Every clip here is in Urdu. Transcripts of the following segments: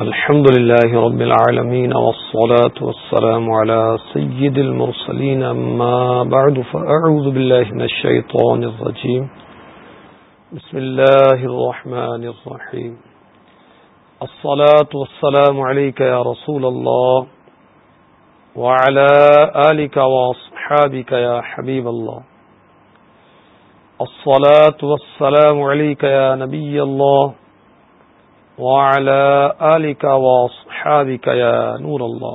الحمد لله رب العالمين والصلاة والسلام على سيد المرسلين. أما بعد، فأعوذ بالله من الشيطان الرجيم. بسم الله الرحمن الرحيم. الصلاة والسلام عليك يا رسول الله وعلى آلك وأصحابك يا حبيب الله. الصلاة والسلام عليك يا نبي الله وعلى آلك وصحابك يا نور اللہ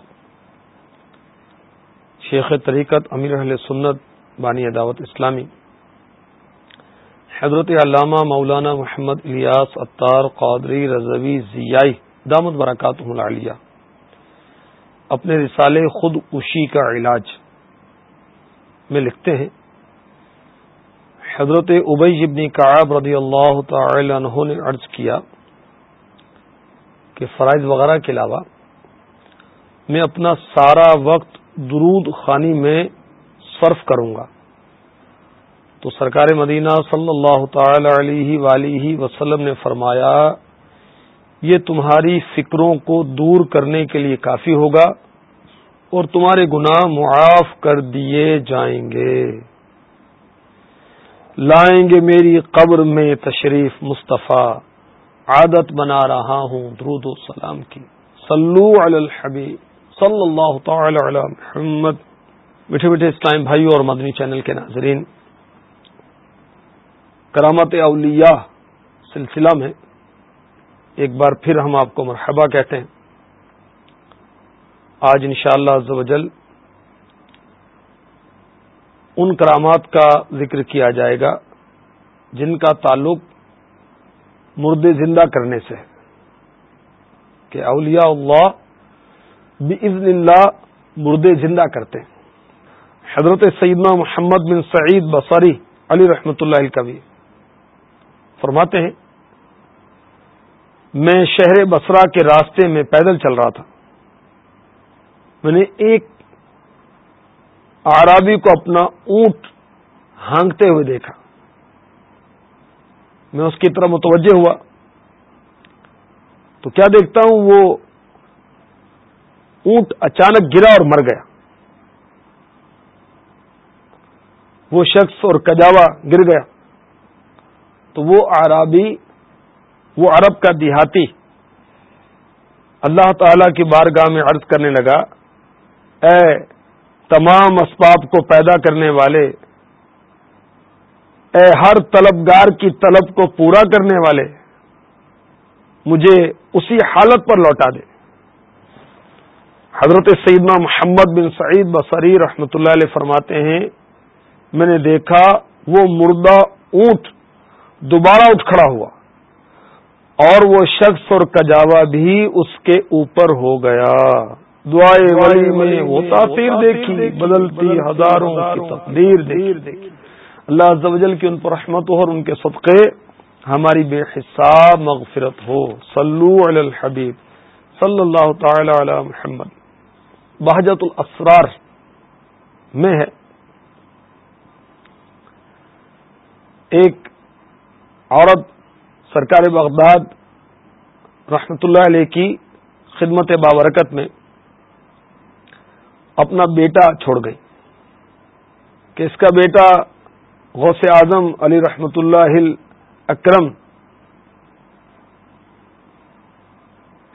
شیخ طریقت امیر اہل سنت بانی دعوت اسلامی. حضرت علامہ مولانا محمد الیاس اطار قادری رضوی ضیائی دامت برکات العالیہ. اپنے رسالے خود کشی کا علاج میں لکھتے ہیں. حضرت ابئی ابنی کعب رضی اللہ تعالی عنہ نے عرض کیا کہ فرائض وغیرہ کے علاوہ میں اپنا سارا وقت درود خانی میں صرف کروں گا۔ تو سرکار مدینہ صلی اللہ تعالی علیہ ولی وسلم نے فرمایا، یہ تمہاری فکروں کو دور کرنے کے لیے کافی ہوگا اور تمہارے گناہ معاف کر دیے جائیں گے۔ لائیں گے میری قبر میں تشریف مصطفیٰ۔ عادت بنا رہا ہوں، درود السلام کی۔ صلو علی الحبیب، صلی اللہ تعالی علی محمد۔ میٹھے میٹھے اسلام بھائیوں اور مدنی چینل کے ناظرین، کرامت اولیاء سلسلہ میں ایک بار پھر ہم آپ کو مرحبا کہتے ہیں۔ آج انشاءاللہ شاء اللہ ان کرامات کا ذکر کیا جائے گا، جن کا تعلق مردے زندہ کرنے سے کہ اولیاء اللہ بزن اللہ مردے زندہ کرتے ہیں۔ حضرت سیدنا محمد بن سعید بصری علی رحمۃ اللہ کبھی فرماتے ہیں، میں شہر بسرا کے راستے میں پیدل چل رہا تھا۔ میں نے ایک آرابی کو اپنا اونٹ ہانگتے ہوئے دیکھا۔ میں اس کی طرف متوجہ ہوا۔ تو کیا دیکھتا ہوں؟ وہ اونٹ اچانک گرا اور مر گیا۔ وہ شخص اور کجاوا گر گیا۔ تو وہ عربی وہ عرب کا دیہاتی۔ اللہ تعالی کی بارگاہ میں عرض کرنے لگا، اے تمام اسباب کو پیدا کرنے والے اے ہر طلبگار کی طلب کو پورا کرنے والے، مجھے اسی حالت پر لوٹا دے۔ حضرت سیدنا محمد بن سعید بصری رحمۃ اللہ علیہ فرماتے ہیں، میں نے دیکھا وہ مردہ اونٹ دوبارہ اٹھ کھڑا ہوا، اور وہ شخص اور کجاوا بھی اس کے اوپر ہو گیا۔ دعائے ولی میں وہ تاثیر دیکھی، بدلتی ہزاروں کی تقدیر دیکھی۔ اللہ عز و جل کی ان پر رحمت ہو اور ان کے صدقے ہماری بے حساب مغفرت ہو۔ صلو علی الحبیب۔ صلی اللہ تعالی علی محمد۔ بہجت الاسرار میں ہے۔ ایک عورت سرکار بغداد رحمت اللہ علیہ کی خدمت بابرکت میں اپنا بیٹا چھوڑ گئی۔ کہ اس کا بیٹا غوث اعظم علی رحمت اللہ اکرم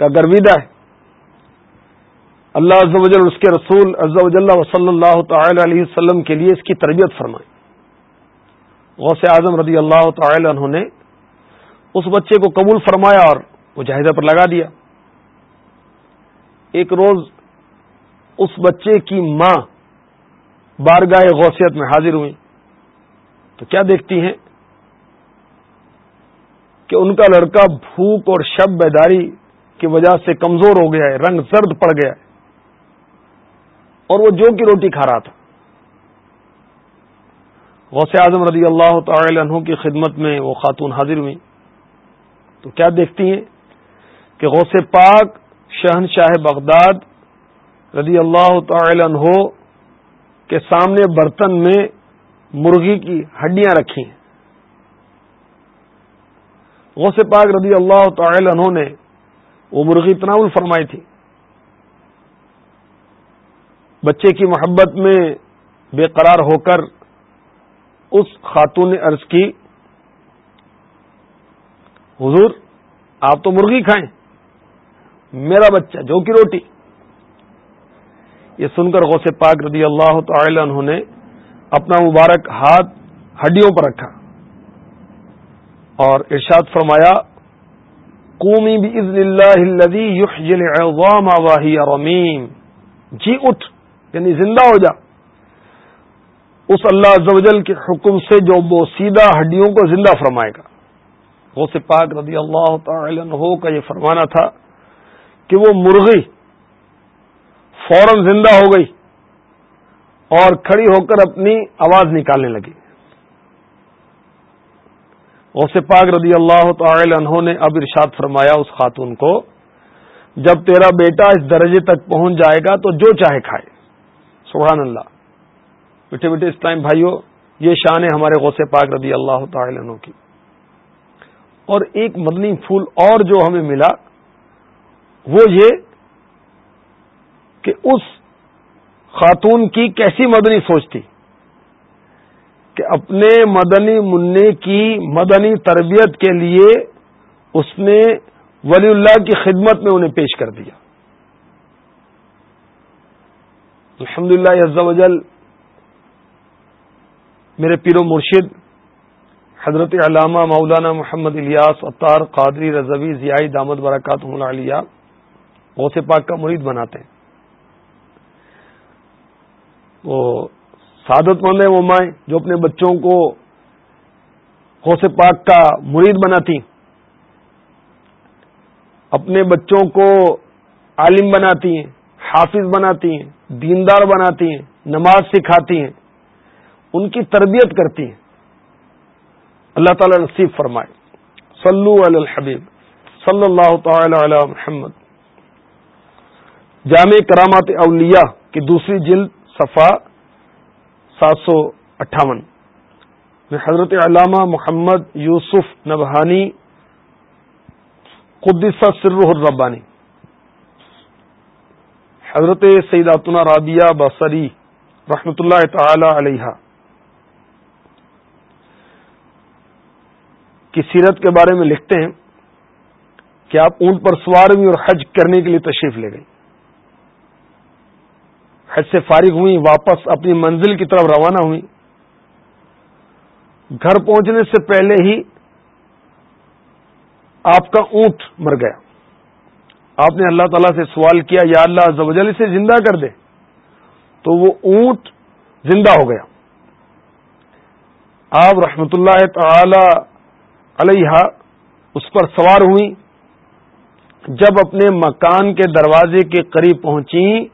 کا گرویدہ ہے۔ اللہ عز و جل اس کے رسول عز و جل صلی اللہ تعالی علیہ وسلم کے لیے اس کی تربیت فرمائی غوث اعظم رضی اللہ تعالی عنہ نے اس بچے کو قبول فرمایا اور مجاہدہ پر لگا دیا۔ ایک روز اس بچے کی ماں بارگاہ غوثیت میں حاضر ہوئی تو کیا دیکھتی ہیں؟ کہ ان کا لڑکا بھوک اور شب بیداری کی وجہ سے کمزور ہو گیا ہے، رنگ زرد پڑ گیا ہے۔ اور وہ جو کی روٹی کھا رہا تھا۔ غوث اعظم رضی اللہ تعالی عنہ کی خدمت میں وہ خاتون حاضر ہوئی۔ تو کیا دیکھتی ہیں؟ کہ غوث پاک شہنشاہ بغداد رضی اللہ تعالی عنہ کے سامنے برتن میں مرغی کی ہڈیاں رکھی ہیں۔ غوث پاک رضی اللہ تعالی عنہ نے وہ مرغی تناول فرمائی تھی۔ بچے کی محبت میں بے قرار ہو کر اس خاتون نے عرض کی، حضور، آپ تو مرغی کھائیں۔ میرا بچہ، جو کی روٹی۔ یہ سن کر غوث پاک رضی اللہ تعالی عنہ نے اپنا مبارک ہاتھ ہڈیوں پر رکھا۔ اور ارشاد فرمایا، قومی رمیم۔ جی اٹھ یعنی زندہ ہو جا۔ اس اللہ عزوجل کے حکم سے جو وہ سیدھا ہڈیوں کو زندہ فرمائے گا۔ وہ سے پاک رضی اللہ تعالی عنہ کا یہ فرمانا تھا کہ وہ مرغی فوراً زندہ ہو گئی۔ اور کھڑی ہو کر اپنی آواز نکالنے لگی۔ غوث پاک رضی اللہ تعالی عنہ نے اب ارشاد فرمایا اس خاتون کو، جب تیرا بیٹا اس درجے تک پہنچ جائے گا تو جو چاہے کھائے۔ سبحان اللہ۔ میٹھے میٹھے اسلام بھائیوں یہ شان ہے ہمارے غوث پاک رضی اللہ تعالی عنہ کی۔ اور ایک مدنی پھول اور جو ہمیں ملا، وہ یہ کہ اس خاتون کی کیسی مدنی سوچ تھی کہ اپنے مدنی منع کی مدنی تربیت کے لیے اس نے ولی اللہ کی خدمت میں انہیں پیش کر دیا۔ الحمد للہ وجل میرے پیر و مرشد حضرت علامہ مولانا محمد الیاس اطار قادری رضوی ضیائی دامد برکات علیہ غوث پاک کا مرید بناتے ہیں۔ وہ سعادت مند ہیں وہ مائیں جو اپنے بچوں کو غوث پاک کا مرید بناتی اپنے بچوں کو عالم بناتی ہیں، حافظ بناتی ہیں، دیندار بناتی ہیں، نماز سکھاتی ہیں، ان کی تربیت کرتی ہیں۔ اللہ تعالی نصیب فرمائے۔ صلو علی الحبیب، صلی اللہ تعالی علی محمد۔ جامع کرامات اولیاء کی دوسری جلد صفا سات سو اٹھاون۔ میں حضرت علامہ محمد یوسف نبہانی قدسہ سر الربانی۔ حضرت سیداتنا رابعہ بصری رحمت اللہ تعالی علیہ کی سیرت کے بارے میں لکھتے ہیں کہ آپ اونٹ پر سوار ہوئی اور حج کرنے کے لیے تشریف لے گئی حج سے فارغ ہوئی واپس اپنی منزل کی طرف روانہ ہوئی گھر پہنچنے سے پہلے ہی آپ کا اونٹ مر گیا۔ آپ نے اللہ تعالی سے سوال کیا، یا اللہ زوجل سے زندہ کر دے۔ تو وہ اونٹ زندہ ہو گیا۔ آپ رحمت اللہ تعالی علیہ اس پر سوار ہوئی جب اپنے مکان کے دروازے کے قریب پہنچی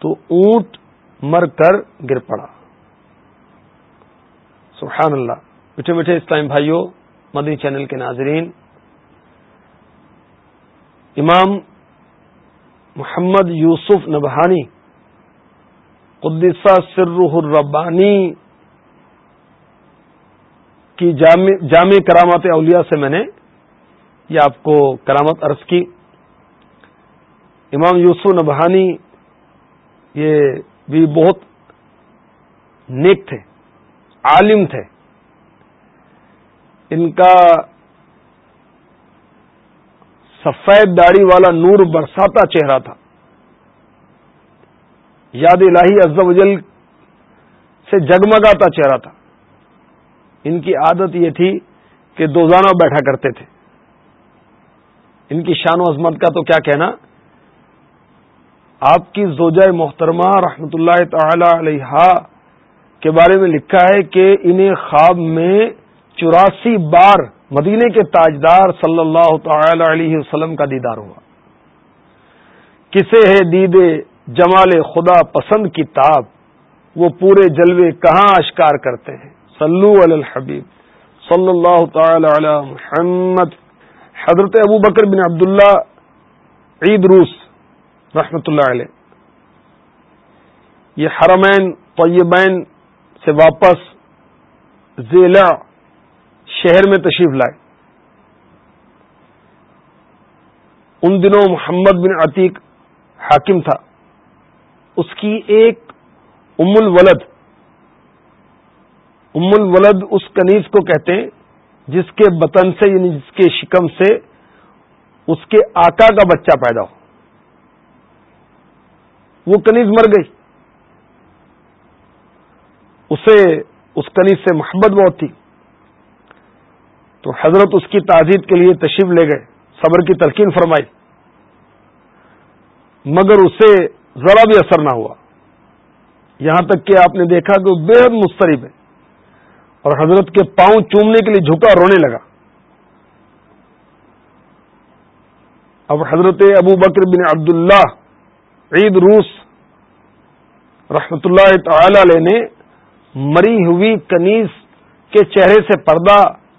تو اونٹ مر کر گر پڑا۔ سبحان اللہ۔ میٹھے میٹھے اسلام بھائیوں مدنی چینل کے ناظرین، امام محمد یوسف نبہانی قدسہ سر الربانی کی جامع جامع کرامات اولیاء سے میں نے یہ آپ کو کرامت عرض کی۔ امام یوسف نبہانی یہ بھی بہت نیک تھے، عالم تھے۔ ان کا سفید داڑھی والا نور برساتا چہرہ تھا۔ یاد الہی عز و جل سے جگمگاتا چہرہ تھا۔ ان کی عادت یہ تھی کہ دوزانہ بیٹھا کرتے تھے۔ ان کی شان و عظمت کا تو کیا کہنا؟ آپ کی زوجہ محترمہ رحمت اللہ تعالی علیہ کے بارے میں لکھا ہے کہ انہیں خواب میں چوراسی بار مدینے کے تاجدار صلی اللہ تعالی علیہ وسلم کا دیدار ہوا۔ کسے ہے دید جمال خدا پسند کی تاب وہ پورے جلوے کہاں اشکار کرتے ہیں؟ صلو علی الحبیب۔ صلی اللہ تعالی علی محمد۔ حضرت ابو بکر بن عبداللہ عید روس۔ رحمت اللہ علیہ۔ یہ حرمین، طیبین سے واپس ضلع شہر میں تشریف لائے۔ ان دنوں محمد بن عتیق حاکم تھا۔ اس کی ایک ام الولد ام الولد اس کنیز کو کہتے ہیں، جس کے بطن سے یعنی جس کے شکم سے، اس کے آقا کا بچہ پیدا ہو وہ کنیز مر گئی۔ اسے، اس کنیز سے محبت بہت تھی۔ تو حضرت اس کی تعزیت کے لیے تشریف لے گئے، صبر کی تلقین فرمائی۔ مگر اسے ذرا بھی اثر نہ ہوا۔ یہاں تک کہ آپ نے دیکھا کہ وہ بے حد مسترب ہے۔ اور حضرت کے پاؤں چومنے کے لیے جھکا رونے لگا۔ اب حضرت ابو بکر بن عبداللہ عید روس رحمت اللہ تعالی علیہ نے مری ہوئی کنیز کے چہرے سے پردہ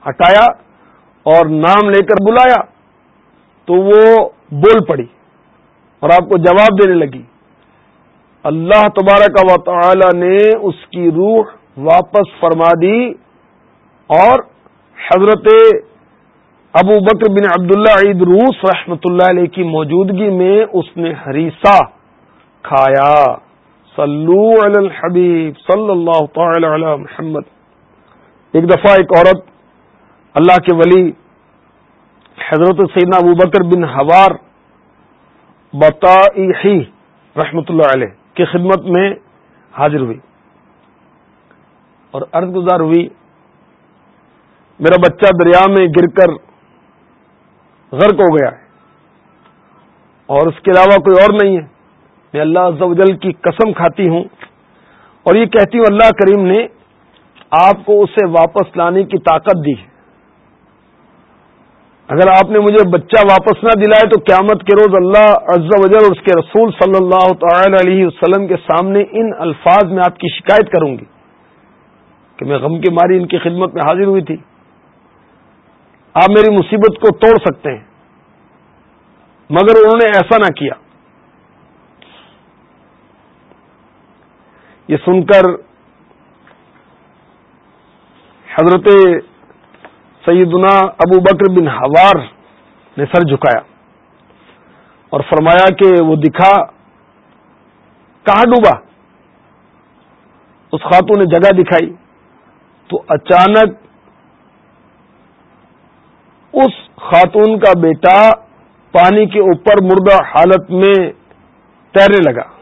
ہٹایا اور نام لے کر بلایا تو وہ بول پڑی اور آپ کو جواب دینے لگی۔ اللہ تبارک و تعالی نے اس کی روح واپس فرما دی اور حضرت ابو بکر بن عبداللہ عید روس رحمت اللہ علیہ کی موجودگی میں اس نے ہریسا کھایا۔ صلو علی الحبیب صلی اللہ تعالی علی محمد۔ ایک دفعہ ایک عورت اللہ کے ولی حضرت سیدنا ابو بکر بن ہوار بتا رحمت اللہ علیہ کی خدمت میں حاضر ہوئی۔ اور عرض گزار ہوئی۔ میرا بچہ دریا میں گر کر غرق ہو گیا ہے۔ اور اس کے علاوہ کوئی اور نہیں ہے۔ میں اللہ عز و جل کی قسم کھاتی ہوں اور یہ کہتی ہوں، اللہ کریم نے آپ کو اسے واپس لانے کی طاقت دی۔ اگر آپ نے مجھے بچہ واپس نہ دلائے تو قیامت کے روز اللہ عز و جل اور اس کے رسول صلی اللہ تعالی علیہ وسلم کے سامنے ان الفاظ میں آپ کی شکایت کروں گی کہ میں غم کی ماری ان کی خدمت میں حاضر ہوئی تھی۔ آپ میری مصیبت کو توڑ سکتے ہیں، مگر انہوں نے ایسا نہ کیا۔ یہ سن کر حضرت سیدنا ابو بکر بن ہوار نے سر جھکایا اور فرمایا کہ وہ دکھا، کہاں ڈوبا؟ اس خاتون نے جگہ دکھائی تو اچانک اس خاتون کا بیٹا پانی کے اوپر مردہ حالت میں تیرنے لگا۔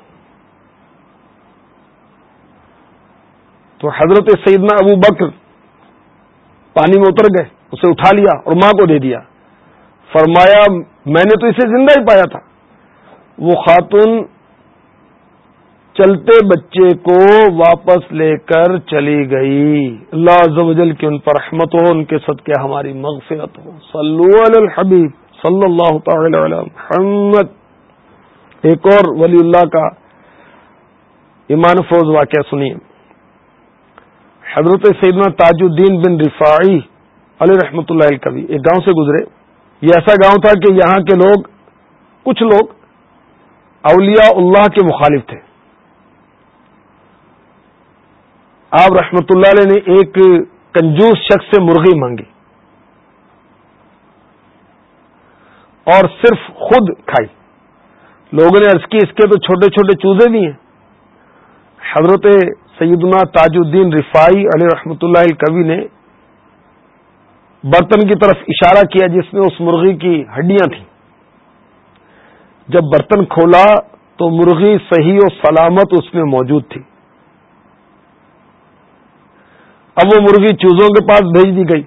تو حضرت سیدنا ابو بکر پانی میں اتر گئے، اسے اٹھا لیا اور ماں کو دے دیا۔ فرمایا، میں نے تو اسے زندہ ہی پایا تھا۔ وہ خاتون چلتے بچے کو واپس لے کر چلی گئی۔ اللہ عز و جل کی ان پر رحمت ہو، ان کے صدقے ہماری مغفرت ہو۔ صلو علی الحبیب، صلی اللہ تعالی علی محمد۔ ایک اور ولی اللہ کا ایمان فروز واقعہ سنیے۔ حضرت سیدنا تاج الدین بن رفاعی علی رحمۃ اللہ کبھی ایک گاؤں سے گزرے۔ یہ ایسا گاؤں تھا کہ یہاں کے لوگ، کچھ لوگ اولیاء اللہ کے مخالف تھے۔ آپ رحمت اللہ علیہ نے ایک کنجوس شخص سے مرغی مانگی۔ اور صرف خود کھائی۔ لوگوں نے عرض کی، اس کے تو چھوٹے چھوٹے چوزے بھی ہیں۔ حضرت سیدنا تاج الدین رفائی علی رحمۃ اللہ کبھی نے برتن کی طرف اشارہ کیا جس میں اس مرغی کی ہڈیاں تھیں۔ جب برتن کھولا تو مرغی صحیح و سلامت اس میں موجود تھی۔ اب وہ مرغی چوزوں کے پاس بھیج دی گئی۔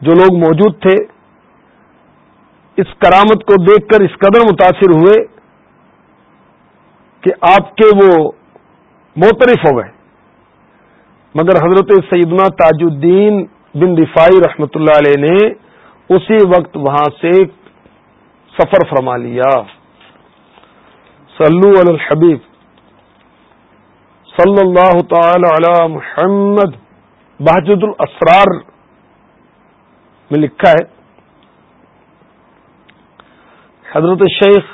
جو لوگ موجود تھے، اس کرامت کو دیکھ کر اس قدر متاثر ہوئے کہ آپ کے وہ موترف ہو گئے۔ مگر حضرت سیدنا تاج الدین بن دفاعی رحمت اللہ علیہ نے اسی وقت وہاں سے سفر فرما لیا۔ صلو علی الحبیب۔ صلی اللہ تعالی علی محمد بحجد الاسرار میں لکھا ہے۔ حضرت شیخ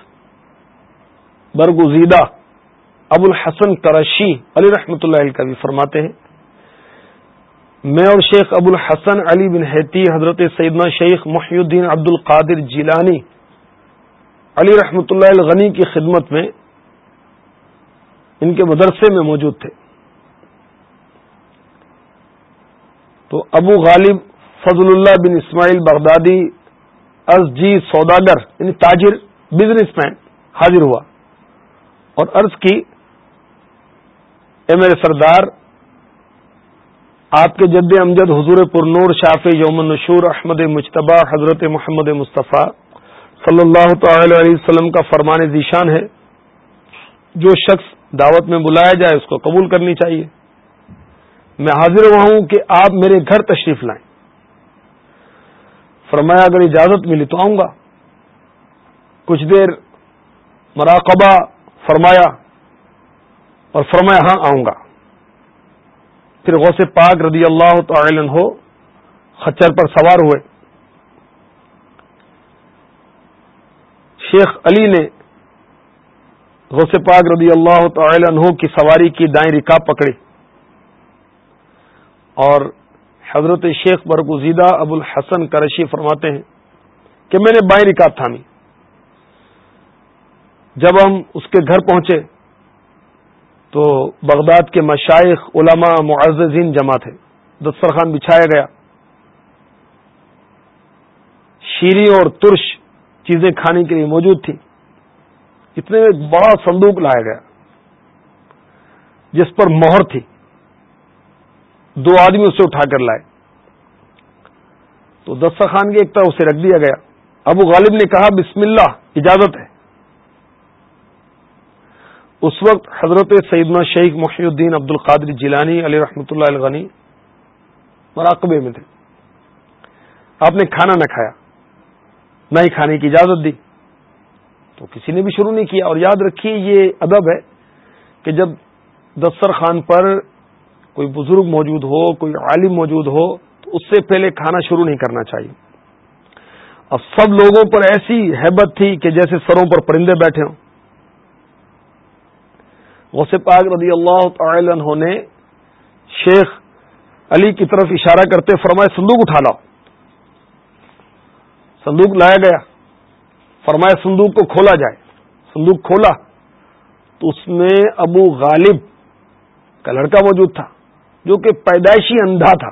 برگزیدہ ابو الحسن کرشی علی رحمۃ اللہ علیہ کا بھی فرماتے ہیں۔ میں اور شیخ ابو الحسن علی بن حیتی، حضرت سیدنا شیخ محی الدین عبد القادر جیلانی علی رحمۃ اللہ الغنی کی خدمت میں ان کے مدرسے میں موجود تھے۔ تو ابو غالب فضل اللہ بن اسماعیل بغدادی، از جی سوداگر یعنی تاجر بزنس مین حاضر ہوا اور عرض کی اے میرے سردار، آپ کے جد امجد حضور پر نور شاف یوم نشور احمد مشتبہ حضرت محمد مصطفیٰ صلی اللہ تعالی علیہ وسلم کا فرمان ذیشان ہے۔ جو شخص دعوت میں بلایا جائے، اس کو قبول کرنی چاہیے۔ میں حاضر ہوا ہوں کہ آپ میرے گھر تشریف لائیں۔ فرمایا، اگر اجازت ملی تو آؤں گا۔ کچھ دیر مراقبہ فرمایا اور فرمایا ہاں آؤں گا۔ پھر غوث پاک رضی اللہ تعالی ہو خچر پر سوار ہوئے۔ شیخ علی نے غوث پاک رضی اللہ تعالی عنہ کی سواری کی دائیں رکاب پکڑی۔ اور حضرت شیخ برگزیدہ ابو الحسن کرشی فرماتے ہیں کہ میں نے بائیں رکاب تھامی۔ جب ہم اس کے گھر پہنچے تو بغداد کے مشائق علماء معززین جمع تھے۔ دسترخوان بچھایا گیا۔ شیریں اور ترش چیزیں کھانے کے لیے موجود تھیں۔ اتنے میں بڑا صندوق لایا گیا، جس پر مہر تھی۔ دو آدمی اسے اٹھا کر لائے۔ تو دسترخوان کی ایک طرح اسے رکھ دیا گیا۔ ابو غالب نے کہا، بسم اللہ، اجازت ہے۔ اس وقت حضرت سیدنا شیخ محی الدین عبد القادر جیلانی علی رحمۃ اللہ الغنی مراقبے میں تھے۔ آپ نے کھانا نہ کھایا، نہ ہی کھانے کی اجازت دی۔ تو کسی نے بھی شروع نہیں کیا۔ اور یاد رکھیے، یہ ادب ہے کہ جب دسترخوان پر کوئی بزرگ موجود ہو، کوئی عالم موجود ہو، تو اس سے پہلے کھانا شروع نہیں کرنا چاہیے۔ اب سب لوگوں پر ایسی حیبت تھی کہ جیسے سروں پر پرندے بیٹھے ہوں۔ غوث پاک رضی اللہ تعالی عنہ نے شیخ علی کی طرف اشارہ کرتے فرمائے، صندوق اٹھا لاؤ۔ صندوق لایا گیا۔ فرمائے، صندوق کو کھولا جائے۔ صندوق کھولا تو اس میں ابو غالب کا لڑکا موجود تھا، جو کہ پیدائشی اندھا تھا۔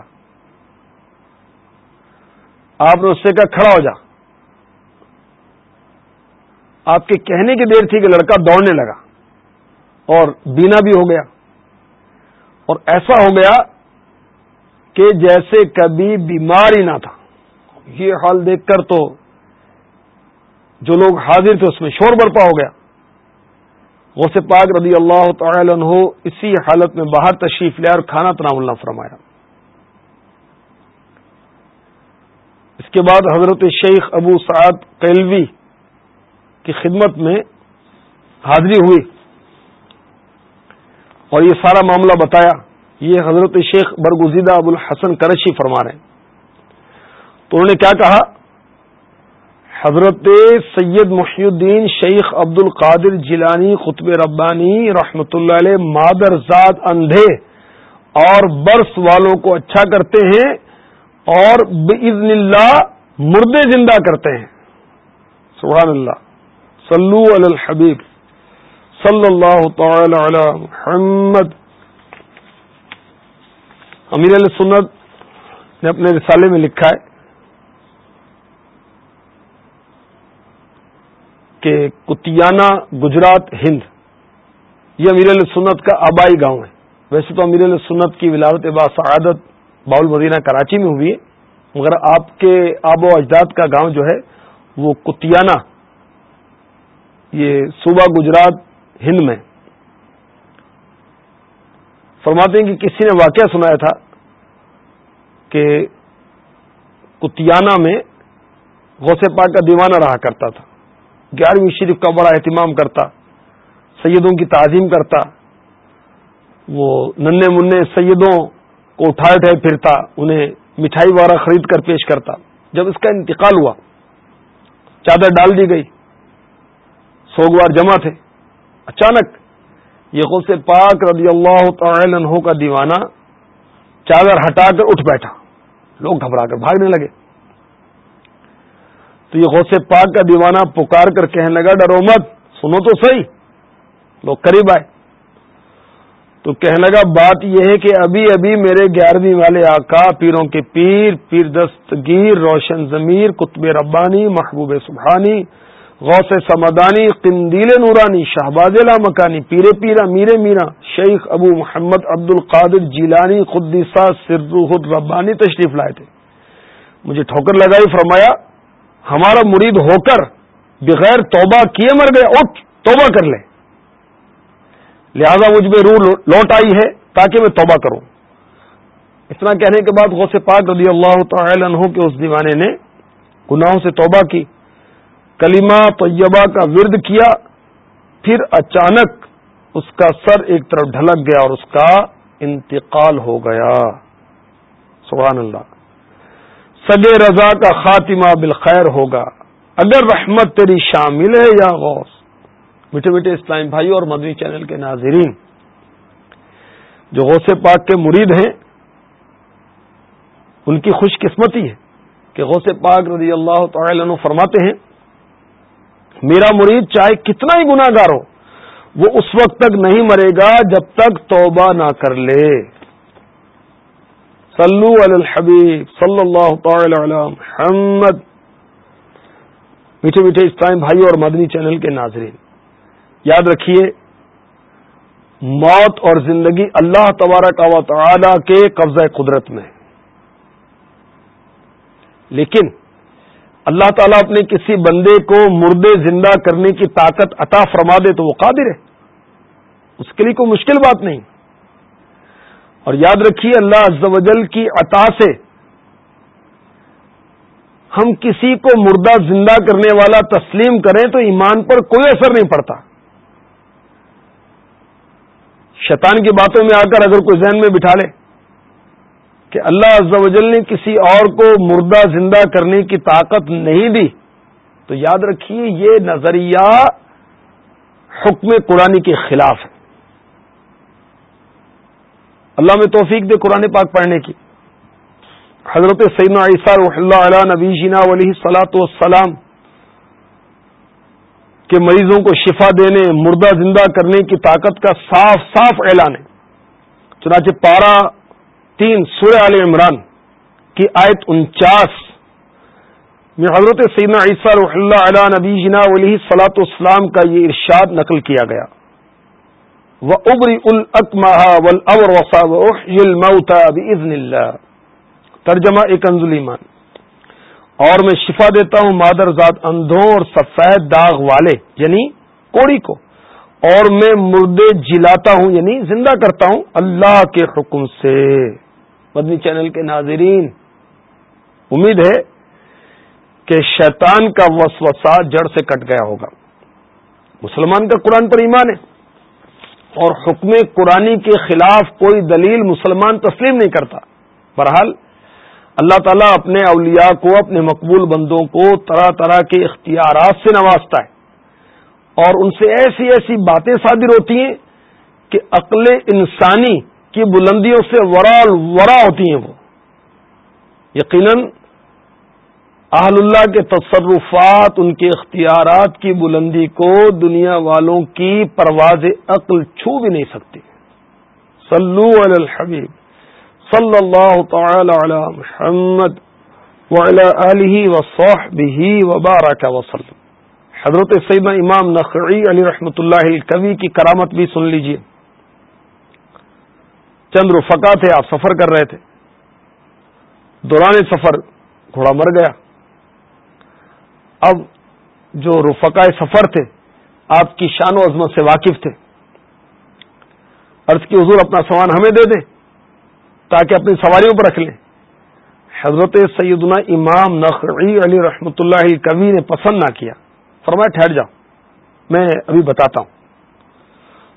آپ نے اس سے کہا، کھڑا ہو جا۔ آپ کے کہنے کی دیر تھی کہ لڑکا دوڑنے لگا۔ اور بینا بھی ہو گیا۔ اور ایسا ہو گیا کہ جیسے کبھی بیمار ہی نہ تھا۔ یہ حال دیکھ کر تو جو لوگ حاضر تھے، اس میں شور برپا ہو گیا۔ غوث پاک رضی اللہ تعالی عنہ اسی حالت میں باہر تشریف لیا اور کھانا تناول نہ فرمایا۔ اس کے بعد حضرت شیخ ابو سعد کیلوی کی خدمت میں حاضری ہوئی۔ اور یہ سارا معاملہ بتایا، یہ حضرت شیخ برگزیدہ ابو الحسن کرشی فرما رہے ہیں۔ تو انہوں نے کیا کہا؟ حضرت سید محی الدین شیخ عبد القادر جیلانی خطب ربانی رحمت اللہ علیہ مادر زاد اندھے اور برس والوں کو اچھا کرتے ہیں اور بزن اللہ مردے زندہ کرتے ہیں۔ سبحان اللہ۔ صلو علی الحبیب۔ صلی اللہ تعالی علی محمد۔ امیر علیہ سنت نے اپنے رسالے میں لکھا ہے کہ کتیانہ گجرات ہند، یہ امیر سنت کا آبائی گاؤں ہے۔ ویسے تو امیر سنت کی ولادت با سعادت باول مدینہ کراچی میں ہوئی ہے، مگر آپ کے آب و اجداد کا گاؤں جو ہے وہ کتیانہ۔ یہ صوبہ گجرات ہند میں۔ فرماتے ہیں کہ کسی نے واقعہ سنایا تھا کہ کتیانہ میں غوث پاک کا دیوانہ رہا کرتا تھا۔ گیارہویں شریف کا بڑا اہتمام کرتا، سیدوں کی تعظیم کرتا، وہ ننے منع سیدوں کو اٹھائے اٹھائے پھرتا، انہیں مٹھائی وغیرہ خرید کر پیش کرتا۔ جب اس کا انتقال ہوا، چادر ڈال دی گئی، سوگوار جمع تھے۔ اچانک یہ غوث پاک رضی اللہ تعالی عنہ کا دیوانہ چادر ہٹا کر اٹھ بیٹھا۔ لوگ گھبرا کر بھاگنے لگے۔ تو یہ غوث پاک کا دیوانہ پکار کر کہنے لگا، ڈرو مت، سنو تو صحیح، لوگ قریب آئے۔ تو کہنے لگا، بات یہ ہے کہ ابھی ابھی میرے گیارہویں والے آقا، پیروں کے پیر پیر دستگیر، روشن ضمیر، قطب ربانی، محبوب سبحانی غوث سمدانی، قندیل نورانی، شہباز مکانی پیر پیرا میرے میرا، شیخ ابو محمد عبد القادر جیلانی خدیسہ سر ربانی تشریف لائے تھے۔ مجھے ٹھوکر لگائی، فرمایا، ہمارا مرید ہو کر بغیر توبہ کیے مر گئے، اٹھ، توبہ کر لے۔ لہذا مجھ میں روح لوٹ آئی ہے تاکہ میں توبہ کروں۔ اتنا کہنے کے بعد غوث پاک رضی اللہ تعالی عنہ کے اس دیوانے نے گناہوں سے توبہ کی۔ کلمہ طیبہ کا ورد کیا، پھر اچانک اس کا سر ایک طرف ڈھلک گیا اور اس کا انتقال ہو گیا۔ سبحان اللہ۔ سگے رضا کا خاتمہ بالخیر ہوگا۔ اگر رحمت تیری شامل ہے یا غوث۔ میٹھے میٹھے اسلام بھائی اور مدنی چینل کے ناظرین، جو غوث پاک کے مرید ہیں، ان کی خوش قسمتی ہے کہ غوث پاک رضی اللہ تعالی عنہ فرماتے ہیں میرا مرید چاہے کتنا ہی گناگار ہو، وہ اس وقت تک نہیں مرے گا جب تک توبہ نہ کر لے۔ صلو علی الحبیب، صلی اللہ تعالی علی محمد۔ میٹھے میٹھے اسلام بھائی اور مدنی چینل کے ناظرین، یاد رکھیے، موت اور زندگی اللہ تبارک و تعالی کے قبضہ قدرت میں۔ لیکن اللہ تعالیٰ اپنے کسی بندے کو مردے زندہ کرنے کی طاقت عطا فرما دے تو وہ قادر ہے۔ اس کے لیے کوئی مشکل بات نہیں۔ اور یاد رکھیے اللہ عز و جل کی عطا سے ہم کسی کو مردہ زندہ کرنے والا تسلیم کریں تو ایمان پر کوئی اثر نہیں پڑتا۔ شیطان کی باتوں میں آ کر اگر کوئی ذہن میں بٹھا لے کہ اللہ عز و جل نے کسی اور کو مردہ زندہ کرنے کی طاقت نہیں دی۔ تو یاد رکھیے یہ نظریہ حکم قرآن کے خلاف ہے۔ اللہ میں توفیق دے قرآن پاک پڑھنے کی۔ حضرت سعین عیسیٰ رح اللہ علیہ نبی جینا علیہ سلاۃ والسلام کہ مریضوں کو شفا دینے، مردہ زندہ کرنے کی طاقت کا صاف صاف اعلان ہے۔ چنانچہ پارا تین سورہ عال عمران کی آیت انچاس میں حضرت سیدنا عیسیٰ رح اللہ علیہ نبی جنا علیہ سلاۃ اسلام کا یہ ارشاد نقل کیا گیا۔ وہ ابری ول وسا اللہ ترجمہ ایک انزلیمان اور میں شفا دیتا ہوں مادر ذات اندھوں اور سفید داغ والے یعنی کوڑی کو۔ اور میں مردے جلاتا ہوں یعنی زندہ کرتا ہوں اللہ کے حکم سے۔ مدنی چینل کے ناظرین، امید ہے کہ شیطان کا وسوسہ جڑ سے کٹ گیا ہوگا۔ مسلمان کا قرآن پر ایمان ہے اور حکم قرآنی کے خلاف کوئی دلیل مسلمان تسلیم نہیں کرتا۔ بہرحال، اللہ تعالیٰ اپنے اولیاء کو، اپنے مقبول بندوں کو طرح طرح کے اختیارات سے نوازتا ہے اور ان سے ایسی ایسی باتیں صادر ہوتی ہیں کہ عقل انسانی کی بلندیوں سے ورا ورا ہوتی ہیں وہ۔ یقیناً اہل اللہ کے تصرفات، ان کے اختیارات کی بلندی کو دنیا والوں کی پرواز عقل چھو بھی نہیں سکتی۔ صلو علی الحبیب۔ صلی اللہ تعالی علی محمد وعلى آلہ وصحبہ وبارک وسلم حضرت سیدنا امام نخعی علی رحمت اللہ کبھی کی کرامت بھی سن لیجیے۔ چند رفقا تھے، آپ سفر کر رہے تھے۔ دوران سفر گھوڑا مر گیا۔ اب جو رفقا سفر تھے، آپ کی شان و عظمت سے واقف تھے۔ عرض کی حضور، اپنا سامان ہمیں دے دیں تاکہ اپنی سواریوں پر رکھ لیں۔ حضرت سیدنا امام نقعی علی رحمۃ اللہ کبھی نے پسند نہ کیا۔ فرمایا، ٹھہر جاؤ، میں ابھی بتاتا ہوں۔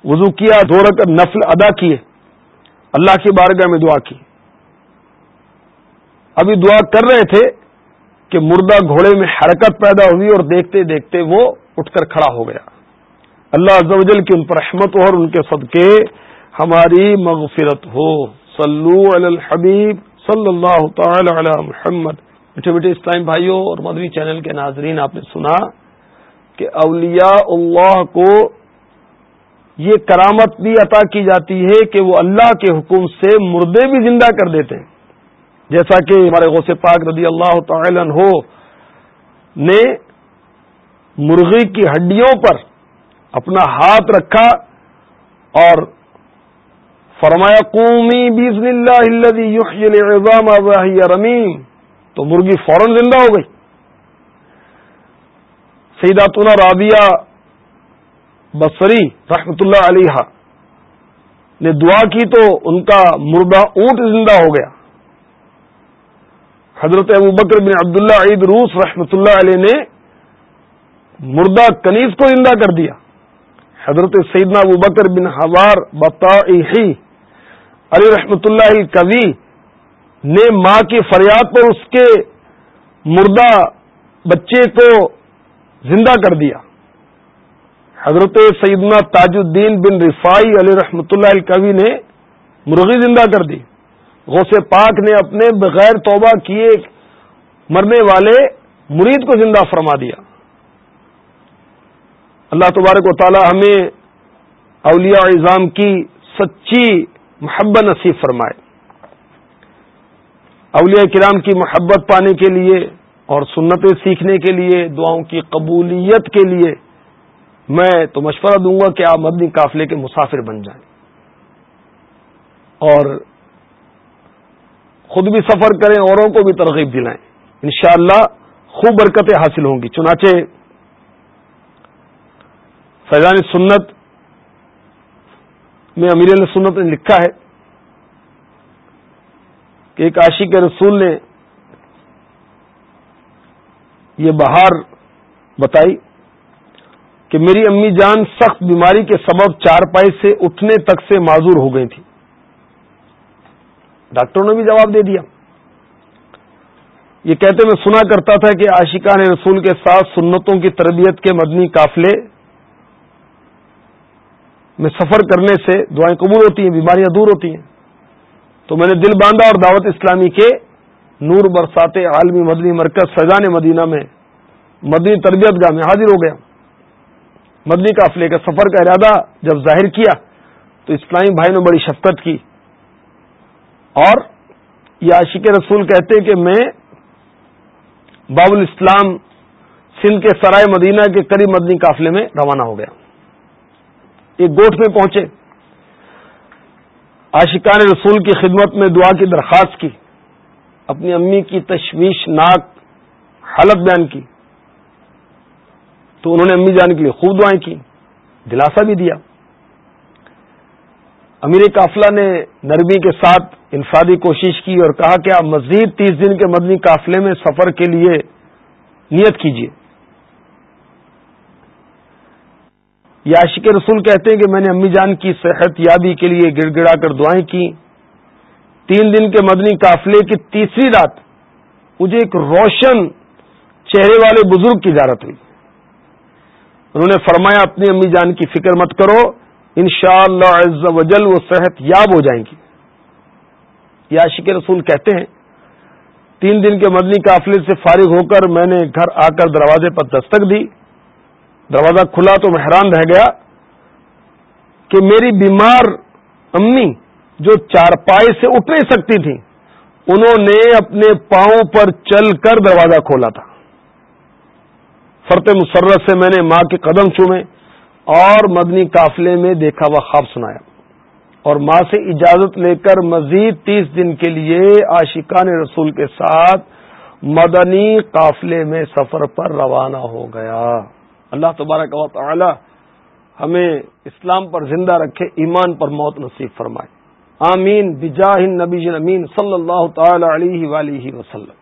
وضو کیا، دو رکعت نفل ادا کیے۔ اللہ کی بارگاہ میں دعا کی۔ ابھی دعا کر رہے تھے کہ مردہ گھوڑے میں حرکت پیدا ہوئی اور دیکھتے دیکھتے وہ اٹھ کر کھڑا ہو گیا۔ اللہ عز و جل کی ان پر رحمت ہو اور ان کے صدقے ہماری مغفرت ہو۔ صلو علی الحبیب صلی اللہ تعالی علی محمد۔ اچھا میٹھے میٹھے اسلام بھائیوں اور مدنی چینل کے ناظرین، آپ نے سنا کہ اولیاء اللہ کو یہ کرامت بھی عطا کی جاتی ہے کہ وہ اللہ کے حکم سے مردے بھی زندہ کر دیتے ہیں۔ جیسا کہ ہمارے غوث پاک رضی اللہ تعالی ہو نے مرغی کی ہڈیوں پر اپنا ہاتھ رکھا اور فرمایا، قومی بزن اللہ رمیم۔ تو مرغی فوراً زندہ ہو گئی۔ سیداتنا رابعہ بصری رحمت اللہ علیہ نے دعا کی تو ان کا مردہ اونٹ زندہ ہو گیا۔ حضرت ابو بکر بن عبداللہ عید روس رحمت اللہ علیہ نے مردہ کنیز کو زندہ کر دیا۔ حضرت سیدنا ابو بکر بن حوار بتا علی رحمت اللہ کبھی نے ماں کی فریاد پر اس کے مردہ بچے کو زندہ کر دیا۔ حضرت سیدنا تاج الدین بن رفائی علی رحمۃ اللہ کبھی نے مرغی زندہ کر دی۔ غوث پاک نے اپنے بغیر توبہ کیے مرنے والے مرید کو زندہ فرما دیا۔ اللہ تبارک و تعالی ہمیں اولیاء اظام کی سچی محبت نصیب فرمائے۔ اولیاء کرام کی محبت پانے کے لیے اور سنتیں سیکھنے کے لیے، دعاؤں کی قبولیت کے لیے میں تو مشورہ دوں گا کہ آپ مدنی قافلے کے مسافر بن جائیں۔ اور خود بھی سفر کریں، اوروں کو بھی ترغیب دلائیں۔ انشاءاللہ خوب برکتیں حاصل ہوں گی۔ چنانچہ فیضان سنت میں امیر سنت نے لکھا ہے کہ ایک عاشق رسول نے یہ بہار بتائی۔ کہ میری امی جان سخت بیماری کے سبب چار پائی سے اٹھنے تک سے معذور ہو گئی تھی۔ ڈاکٹروں نے بھی جواب دے دیا۔ یہ کہتے میں سنا کرتا تھا کہ عاشقان رسول کے ساتھ سنتوں کی تربیت کے مدنی قافلے میں سفر کرنے سے دعائیں قبول ہوتی ہیں، بیماریاں دور ہوتی ہیں۔ تو میں نے دل باندھا اور دعوت اسلامی کے نور برسات عالمی مدنی مرکز فیضان مدینہ میں مدنی تربیت گاہ میں حاضر ہو گیا۔ مدنی قافلے کا سفر کا ارادہ جب ظاہر کیا تو اسلامی بھائی نے بڑی شفقت کی۔ اور یہ عاشق رسول کہتے کہ میں باب الاسلام سندھ کے سرائے مدینہ کے قریب مدنی قافلے میں روانہ ہو گیا۔ ایک گوٹ میں پہنچے۔ عاشقان رسول کی خدمت میں دعا کی درخواست کی۔ اپنی امی کی تشویش ناک حالت بیان کی۔ تو انہوں نے امی جان کے لیے خوب دعائیں کی دلاسا بھی دیا۔ امیر قافلہ نے نرمی کے ساتھ انفرادی کوشش کی اور کہا کہ آپ مزید تیس دن کے مدنی قافلے میں سفر کے لیے نیت کیجیے یہ عاشق رسول کہتے ہیں کہ میں نے امی جان کی صحت یابی کے لیے گڑ گڑا کر دعائیں کی۔ تین دن کے مدنی قافلے کی تیسری رات مجھے ایک روشن چہرے والے بزرگ کی زیارت ہوئی۔ انہوں نے فرمایا، اپنی امی جان کی فکر مت کرو ان شاء اللہ وجل وہ صحت یاب ہو جائیں گی۔ یہ عاشق رسول کہتے ہیں، تین دن کے مدنی قافلے سے فارغ ہو کر میں نے گھر آ کر دروازے پر دستک دی۔ دروازہ کھلا تو میں حیران رہ گیا کہ میری بیمار امی جو چار پائے سے اٹھ نہیں سکتی تھی، انہوں نے اپنے پاؤں پر چل کر دروازہ کھولا تھا۔ فرت مسرت سے میں نے ماں کے قدم چومے اور مدنی قافلے میں دیکھا ہوا خواب سنایا اور ماں سے اجازت لے کر مزید تیس دن کے لیے عاشقان رسول کے ساتھ مدنی قافلے میں سفر پر روانہ ہو گیا۔ اللہ تبارک و تعالی ہمیں اسلام پر زندہ رکھے، ایمان پر موت نصیب فرمائے۔ آمین۔ بجاہ نبی امین صلی اللہ تعالی علیہ وآلہ وسلم۔